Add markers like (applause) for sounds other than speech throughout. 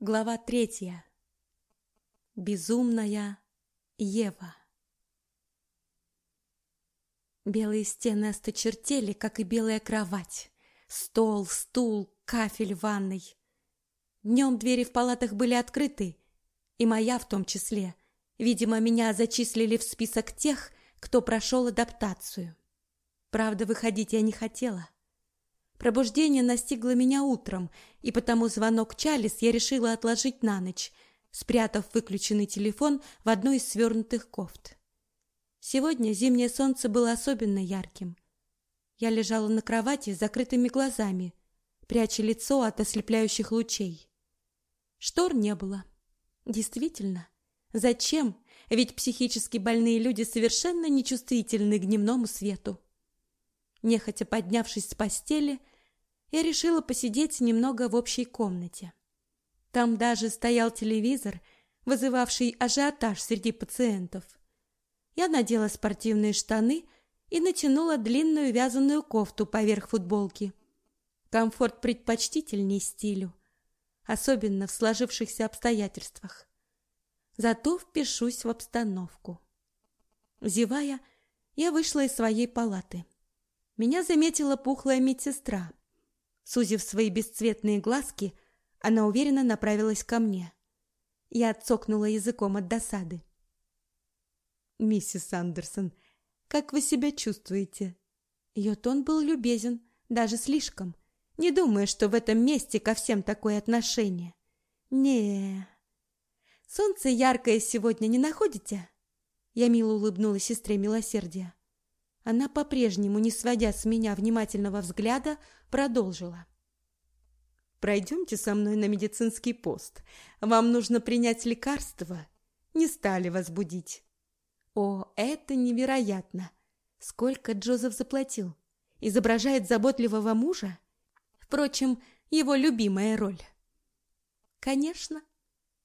Глава третья. Безумная Ева. Белые стены осточертели, как и белая кровать. Стол, стул, кафель в ванной. Днем двери в палатах были открыты, и моя в том числе. Видимо, меня зачислили в список тех, кто прошел адаптацию. Правда, выходить я не хотела. Пробуждение настигло меня утром, и потому звонок Чалис я решила отложить на ночь, спрятав выключенный телефон в одну из свернутых кофт. Сегодня зимнее солнце было особенно ярким. Я лежала на кровати с закрытыми глазами, пряча лицо от ослепляющих лучей. Штор не было. Действительно, зачем? Ведь психически больные люди совершенно нечувствительны к дневному свету. Нехотя поднявшись с постели, я решила посидеть немного в общей комнате. Там даже стоял телевизор, вызывавший ажиотаж среди пациентов. Я надела спортивные штаны и натянула длинную вязаную кофту поверх футболки. Комфорт предпочтительней стилю, особенно в сложившихся обстоятельствах. Зато впишусь в обстановку. Зевая, я вышла из своей палаты. Меня заметила пухлая медсестра. Сузив свои бесцветные глазки, она уверенно направилась ко мне. Я отцокнула языком от досады. «Миссис Андерсон, как вы себя чувствуете?» Ее тон был любезен, даже слишком, не думая, что в этом месте ко всем такое отношение. не Солнце яркое сегодня не находите?» Я мило улыбнулась сестре милосердия. Она по-прежнему, не сводя с меня внимательного взгляда, продолжила. «Пройдемте со мной на медицинский пост. Вам нужно принять лекарство. Не стали вас будить». «О, это невероятно! Сколько Джозеф заплатил? Изображает заботливого мужа? Впрочем, его любимая роль». «Конечно.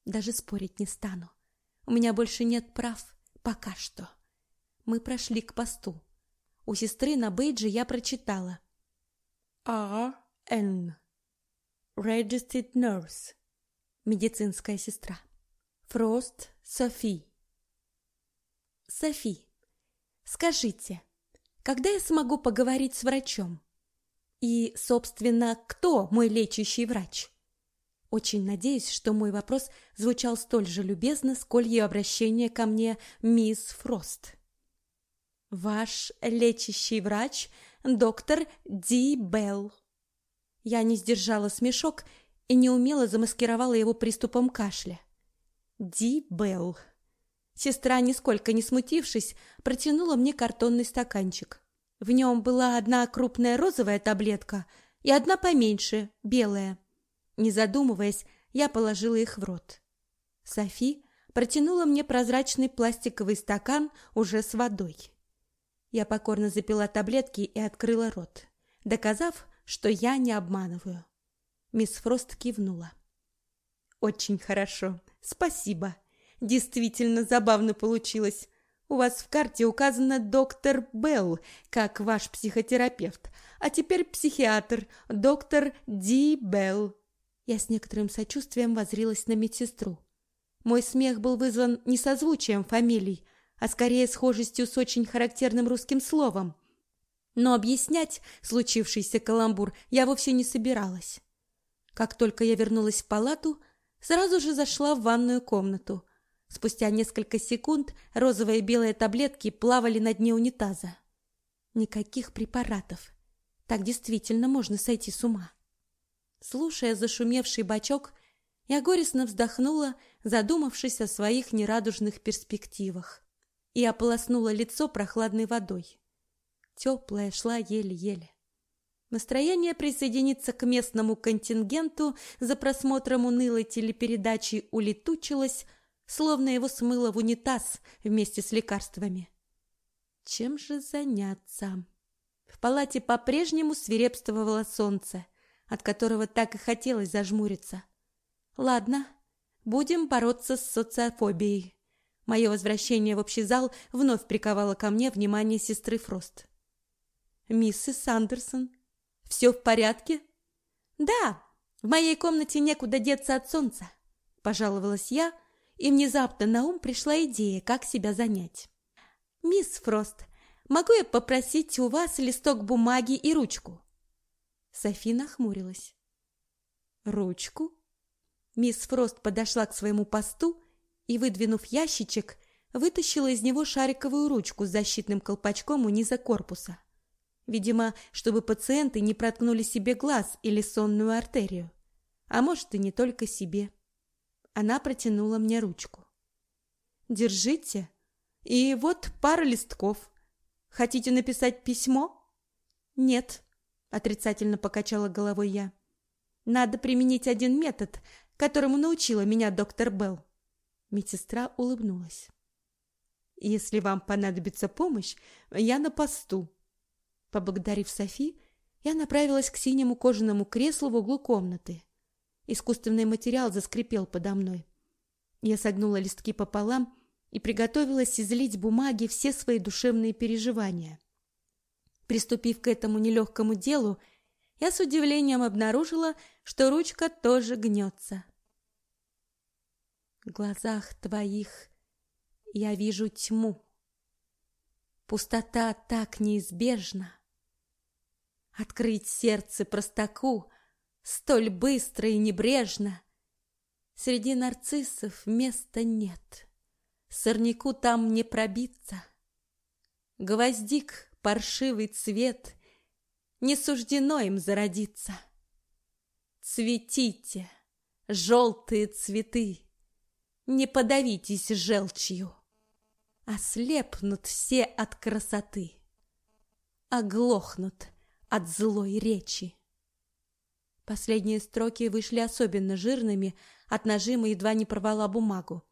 Даже спорить не стану. У меня больше нет прав. Пока что». Мы прошли к посту. У сестры на бейджи я прочитала. R.N. Registered Nurse. Медицинская сестра. Фрост Софи. Софи, скажите, когда я смогу поговорить с врачом? И, собственно, кто мой лечащий врач? Очень надеюсь, что мой вопрос звучал столь же любезно, сколь и обращение ко мне мисс Фрост. Ваш лечащий врач доктор Ди Белл. Я не сдержала смешок и неумело замаскировала его приступом кашля. Ди Белл. Сестра, нисколько не смутившись, протянула мне картонный стаканчик. В нем была одна крупная розовая таблетка и одна поменьше, белая. Не задумываясь, я положила их в рот. Софи протянула мне прозрачный пластиковый стакан уже с водой. Я покорно запила таблетки и открыла рот, доказав, что я не обманываю. Мисс Фрост кивнула. Очень хорошо. Спасибо. Действительно забавно получилось. У вас в карте указано доктор Белл, как ваш психотерапевт, а теперь психиатр, доктор Ди Белл. Я с некоторым сочувствием возрилась на медсестру. Мой смех был вызван не созвучием фамилий, а скорее схожестью с очень характерным русским словом. Но объяснять случившийся каламбур я вовсе не собиралась. Как только я вернулась в палату, сразу же зашла в ванную комнату. Спустя несколько секунд розовые и белые таблетки плавали на дне унитаза. Никаких препаратов. Так действительно можно сойти с ума. Слушая зашумевший бачок, я горестно вздохнула, задумавшись о своих нерадужных перспективах и ополоснула лицо прохладной водой. Теплая шла еле-еле. Настроение присоединиться к местному контингенту за просмотром унылой телепередачи улетучилось, словно его смыло в унитаз вместе с лекарствами. Чем же заняться? В палате по-прежнему свирепствовало солнце, от которого так и хотелось зажмуриться. Ладно, будем бороться с социофобией. Мое возвращение в общий зал вновь приковало ко мне внимание сестры Фрост. «Миссис Сандерсон, все в порядке?» «Да, в моей комнате некуда деться от солнца. пожаловалась я, и внезапно на ум пришла идея, как себя занять. «Мисс Фрост, могу я попросить у вас листок бумаги и ручку?» Софи нахмурилась. «Ручку?» Мисс Фрост подошла к своему посту и, выдвинув ящичек, вытащила из него шариковую ручку с защитным колпачком у низа корпуса. Видимо, чтобы пациенты не проткнули себе глаз или сонную артерию. А может, и не только себе. Она протянула мне ручку. «Держите. И вот пара листков. Хотите написать письмо?» «Нет», — отрицательно покачала головой я. «Надо применить один метод, которому научила меня доктор Белл». Медсестра улыбнулась. «Если вам понадобится помощь, я на посту». Поблагодарив Софи, я направилась к синему кожаному креслу в углу комнаты. Искусственный материал заскрипел подо мной. Я согнула листки пополам и приготовилась излить бумаги все свои душевные переживания. Приступив к этому нелегкому делу, я с удивлением обнаружила, что ручка тоже гнется. Глазах твоих я вижу тьму. Пустота так неизбежна. Открыть сердце простаку столь быстро и небрежно. Среди нарциссов места нет, сорняку там не пробиться. Гвоздик, паршивый цвет, не суждено им зародиться. Цветите, желтые цветы, не подавитесь желчью. Ослепнут все от красоты, оглохнут от злой речи. Последние строки вышли особенно жирными, от нажима едва не порвала бумагу.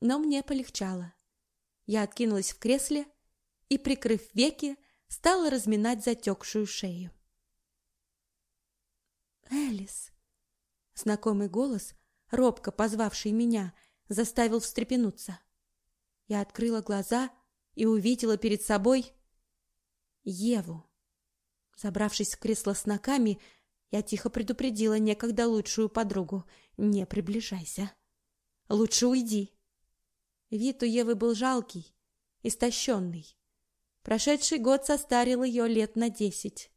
Но мне полегчало. Я откинулась в кресле и, прикрыв веки, стала разминать затекшую шею. «Элис!» Знакомый голос, робко позвавший меня, заставил встрепенуться. Я открыла глаза и увидела перед собой Еву. Забравшись в кресло с ногами, я тихо предупредила некогда лучшую подругу. «Не приближайся. Лучше уйди». Вид у Евы был жалкий, истощенный. Прошедший год состарил ее лет на десять.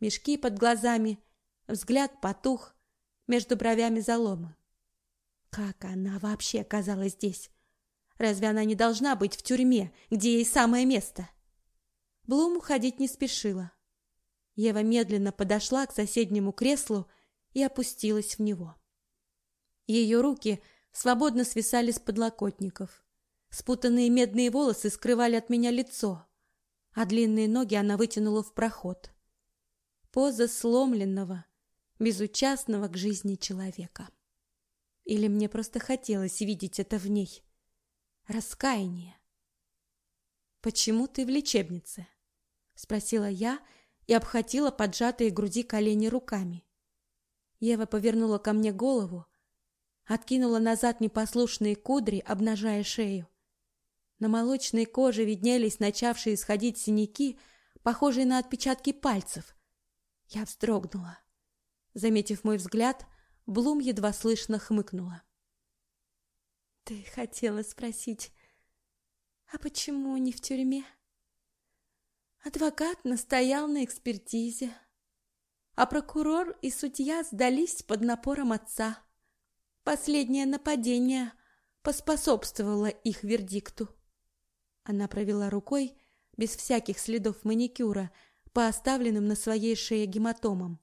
Мешки под глазами, взгляд потух, между бровями заломы. Как она вообще оказалась здесь? Разве она не должна быть в тюрьме, где ей самое место? Блум уходить не спешила. Ева медленно подошла к соседнему креслу и опустилась в него. Ее руки свободно свисали с подлокотников. Спутанные медные волосы скрывали от меня лицо, а длинные ноги она вытянула в проход. Поза сломленного, безучастного к жизни человека. Или мне просто хотелось видеть это в ней? Раскаяние. «Почему ты в лечебнице?» — спросила я, — и обхватила поджатые груди колени руками. Ева повернула ко мне голову, откинула назад непослушные кудри, обнажая шею. На молочной коже виднелись начавшие сходить синяки, похожие на отпечатки пальцев. Я вздрогнула. Заметив мой взгляд, Блум едва слышно хмыкнула. «Ты хотела спросить, а почему не в тюрьме?» Адвокат настоял на экспертизе, а прокурор и судья сдались под напором отца. Последнее нападение поспособствовало их вердикту. Она провела рукой, без всяких следов маникюра, по оставленным на своей шее гематомам.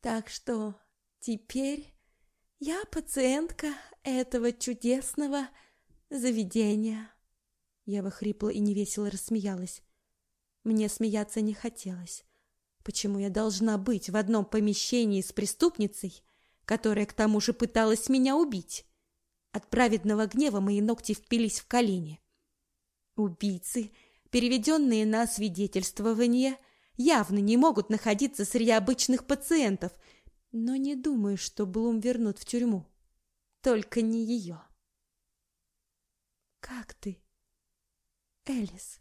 Так что теперь я пациентка этого чудесного заведения. Я хрипло и невесело рассмеялась. Мне смеяться не хотелось. Почему я должна быть в одном помещении с преступницей, которая к тому же пыталась меня убить? От праведного гнева мои ногти впились в колени. Убийцы, переведенные на свидетельствование, явно не могут находиться среди обычных пациентов, но не думаю, что Блум вернут в тюрьму. Только не ее. «Как ты, Элис?»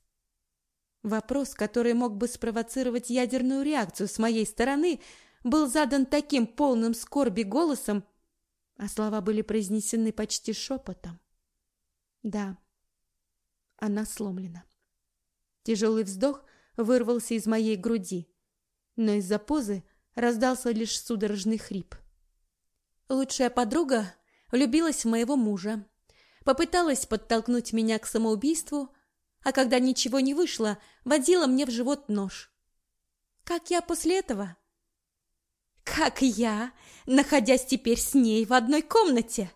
Вопрос, который мог бы спровоцировать ядерную реакцию с моей стороны, был задан таким полным скорби голосом, а слова были произнесены почти шепотом. Да, она сломлена. Тяжелый вздох вырвался из моей груди, но из-за позы раздался лишь судорожный хрип. Лучшая подруга влюбилась в моего мужа, попыталась подтолкнуть меня к самоубийству, а когда ничего не вышло, водила мне в живот нож. Как я после этого как я, находясь теперь с ней в одной комнате.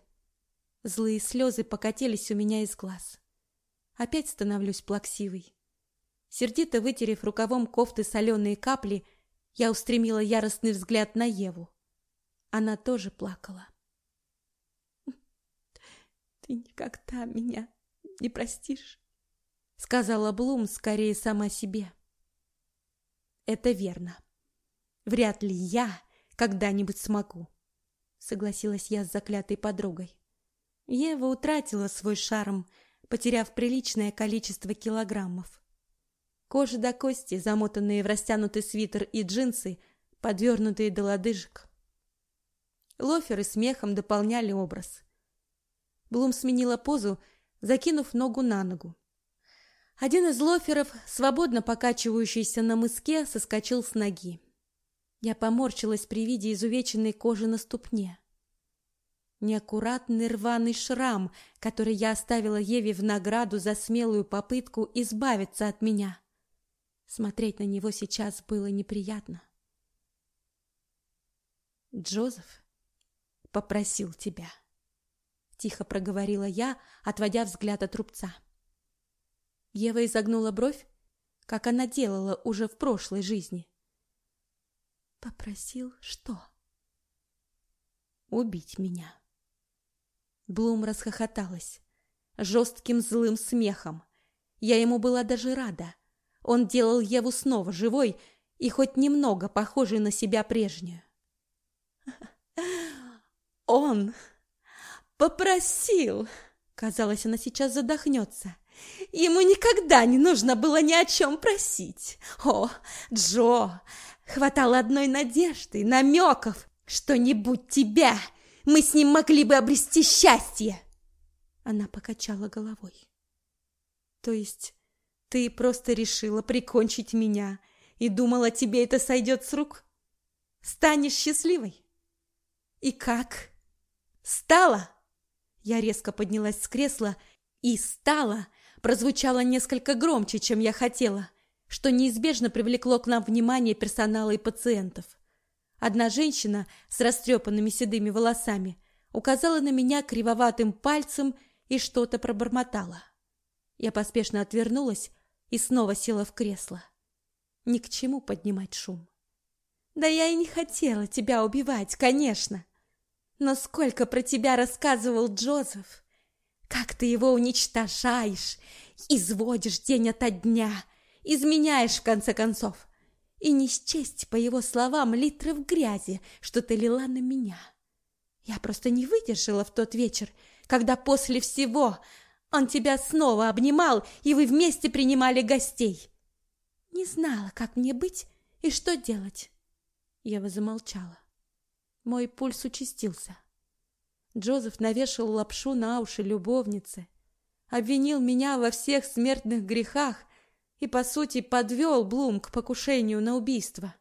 Злые слезы покатились у меня из глаз. Опять становлюсь плаксивой. Сердито вытерев рукавом кофты соленые капли, я устремила яростный взгляд на Еву. Она тоже плакала. «Ты никогда меня не простишь», — сказала Блум скорее сама себе. «Это верно. Вряд ли я когда-нибудь смогу, согласилась я с заклятой подругой. Ева утратила свой шарм, потеряв приличное количество килограммов. Кожа до кости, замотанные в растянутый свитер и джинсы, подвернутые до лодыжек. Лоферы смехом дополняли образ. Блум сменила позу, закинув ногу на ногу. Один из лоферов, свободно покачивающийся на мыске, соскочил с ноги. Я поморщилась при виде изувеченной кожи на ступне. Неаккуратный рваный шрам, который я оставила Еве в награду за смелую попытку избавиться от меня. Смотреть на него сейчас было неприятно. Джозеф попросил тебя, тихо проговорила я, отводя взгляд от рубца. Ева изогнула бровь, как она делала уже в прошлой жизни. Попросил что? Убить меня. Блум расхохоталась жестким злым смехом. Я ему была даже рада. Он делал Еву снова живой и хоть немного похожей на себя прежнюю. (laughs) Он попросил. Казалось, она сейчас задохнется. Ему никогда не нужно было ни о чем просить. О, Джо, Хватало одной надежды, намеков, что не будь тебя, мы с ним могли бы обрести счастье. Она покачала головой. То есть ты просто решила прикончить меня и думала, тебе это сойдет с рук? Станешь счастливой? И как? Стала? Я резко поднялась с кресла и стала прозвучало несколько громче, чем я хотела что неизбежно привлекло к нам внимание персонала и пациентов. Одна женщина с растрепанными седыми волосами указала на меня кривоватым пальцем и что-то пробормотала. Я поспешно отвернулась и снова села в кресло. Ни к чему поднимать шум. Да я и не хотела тебя убивать, конечно. Но сколько про тебя рассказывал Джозеф. Как ты его уничтожаешь, изводишь день ото дня, изменяешь в конце концов. И не счесть, по его словам, литров грязи, что ты лила на меня. Я просто не выдержала в тот вечер, когда после всего он тебя снова обнимал, и вы вместе принимали гостей. Не знала, как мне быть и что делать. Ева замолчала. Мой пульс участился. Джозеф навешал лапшу на уши любовницы, обвинил меня во всех смертных грехах и, по сути, подвел Блум к покушению на убийство.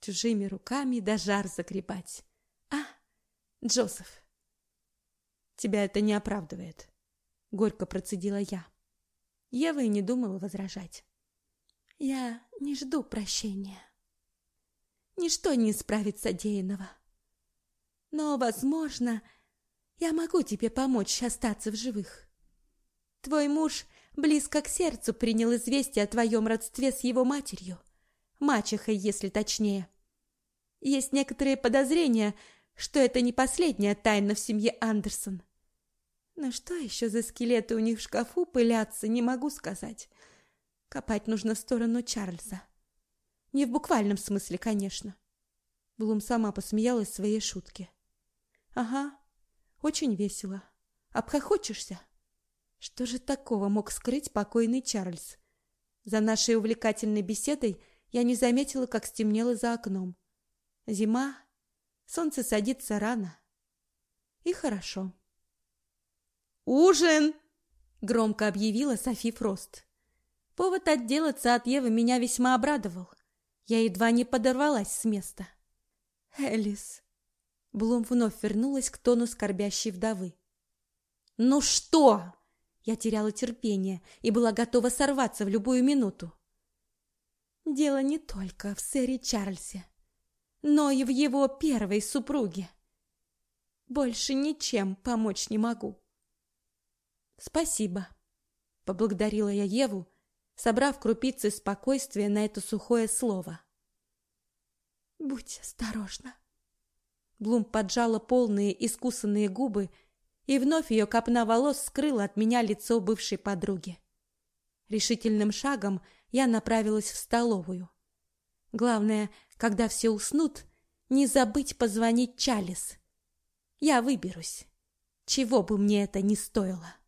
Чужими руками до жар загребать. А, Джозеф, тебя это не оправдывает, горько процедила я. Ева и не думала возражать. Я не жду прощения. Ничто не исправит содеянного. Но, возможно, я могу тебе помочь остаться в живых. Твой муж близко к сердцу принял известие о твоем родстве с его матерью, мачехой, если точнее. Есть некоторые подозрения, что это не последняя тайна в семье Андерсон. Но что еще за скелеты у них в шкафу пылятся, не могу сказать. Копать нужно в сторону Чарльза. Не в буквальном смысле, конечно. Блум сама посмеялась своей шутке. Ага, очень весело. Обхохочешься? Что же такого мог скрыть покойный Чарльз? За нашей увлекательной беседой я не заметила, как стемнело за окном. Зима, солнце садится рано. И хорошо. «Ужин!» — громко объявила Софи Фрост. Повод отделаться от Евы меня весьма обрадовал. Я едва не подорвалась с места. «Элис!» Блум вновь вернулась к тону скорбящей вдовы. «Ну что?» Я теряла терпение и была готова сорваться в любую минуту. Дело не только в сэре Чарльзе, но и в его первой супруге. Больше ничем помочь не могу. Спасибо, поблагодарила я Еву, собрав крупицы спокойствия на это сухое слово. Будь осторожна. Блум поджала полные искусанные губы, и вновь ее копна волос скрыла от меня лицо бывшей подруги. Решительным шагом я направилась в столовую. Главное, когда все уснут, не забыть позвонить Чалис. Я выберусь, чего бы мне это ни стоило.